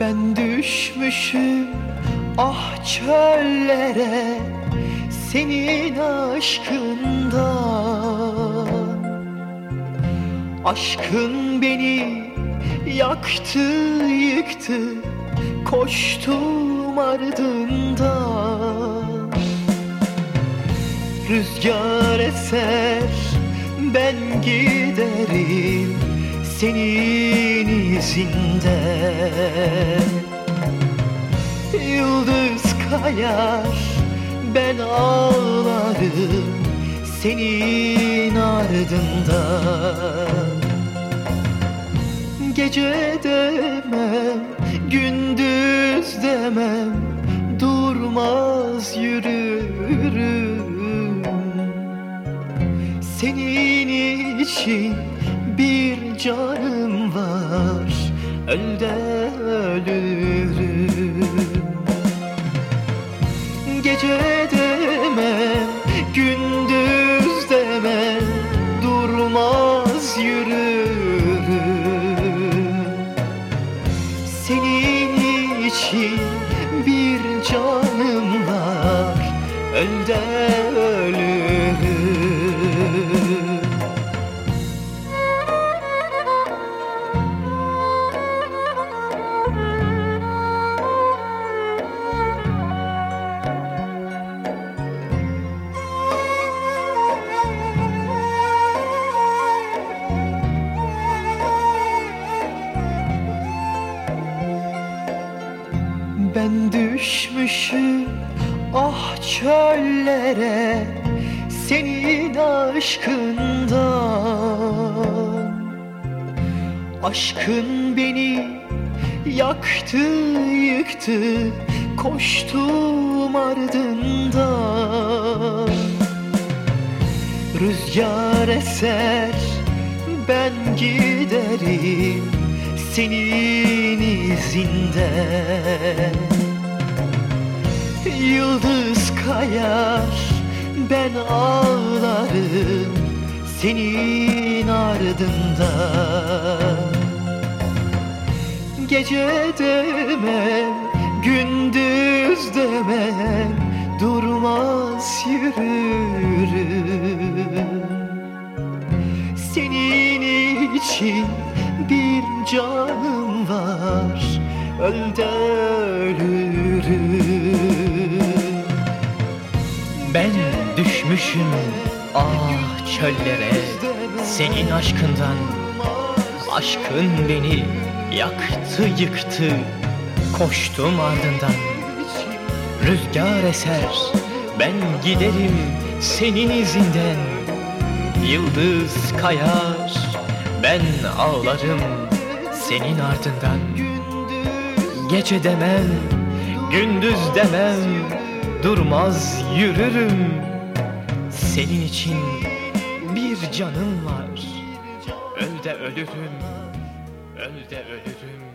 Ben düşmüşüm ah çöllere Senin aşkından Aşkın beni yaktı yıktı Koştum ardından Rüzgar eser ben giderim senin izinden Yıldız kayar ben ağlarım senin ardından. Gece demem, gündüz demem Durmaz yürürüm. Senin için bir canım var Öl de ölürüm. Gece demem, gündüz demem Durmaz yürürüm. Senin için bir canım var Öl de ölürüm Ben düşmüşüm. Ah çöllere Senin aşkından. Aşkın beni yaktı yıktı Koştum ardından. Rüzgar eser ben giderim senin izinden Yıldız kayar ben ağlarım senin ardından Gece demem gündüz demem durmaz yürürüm. Senin için canım var Öl de ölürüm. Ben düşmüşüm ah çöllere Senin aşkından Aşkın beni yaktı yıktı. Koştum ardından Rüzgar eser ben giderim senin izinden. Yıldız kayar ben ağlarım senin ardından Gece demem gündüz demem Durmaz yürürüm. Senin için bir canım var. Öl de ölürüm Öl de ölürüm